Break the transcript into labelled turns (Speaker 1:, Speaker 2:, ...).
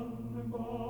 Speaker 1: Sonnenborn